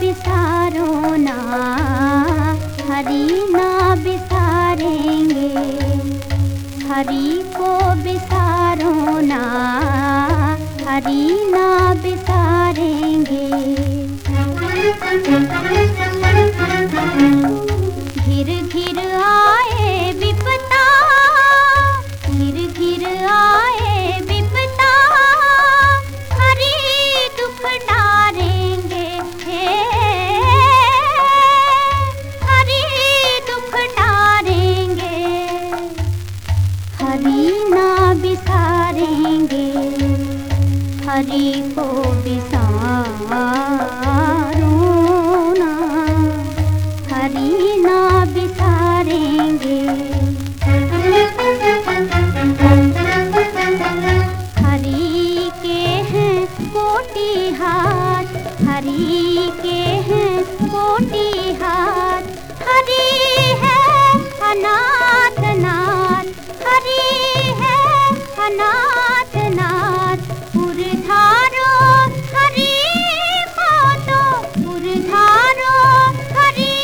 बिसारो ना हरी ना बिसारेंगे हरी को बिसारो ना हरि ना बिसारेंगे घिर घिर आ हरि ना बिसारेंगे हरि को बिसारो ना। हरि ना बिसारेंगे हरि के हैं कोटि हाथ, हरि के अनाथ नाथ पुरधारो हरि को तो पुरधारो हरि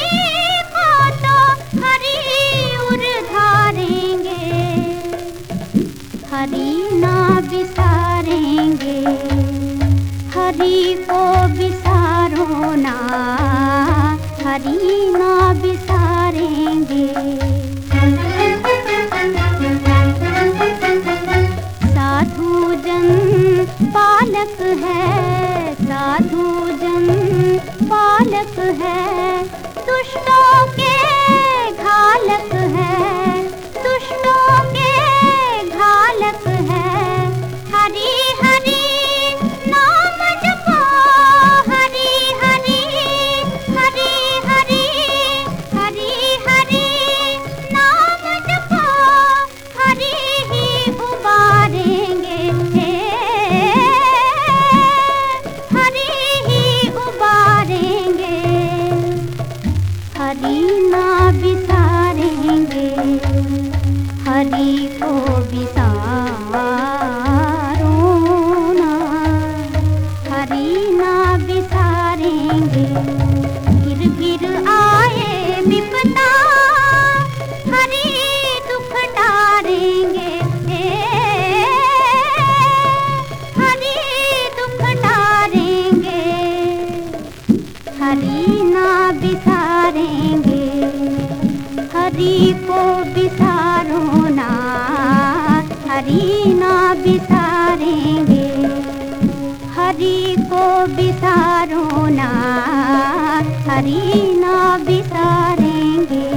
को तो हरि उर्धारेंगे हरि ना बिसारेंगे, हरि को बिसारो ना। हरि ना बिसारेंगे। पालक है साधु जन पालक है। हरि ना बिसारेंगे हरी को बिसारो ना। हरी ना बिसारेंगे। हरि को बिसारो ना हरि ना बिसारेंगे हरि को बिसारो ना हरि ना बिसारेंगे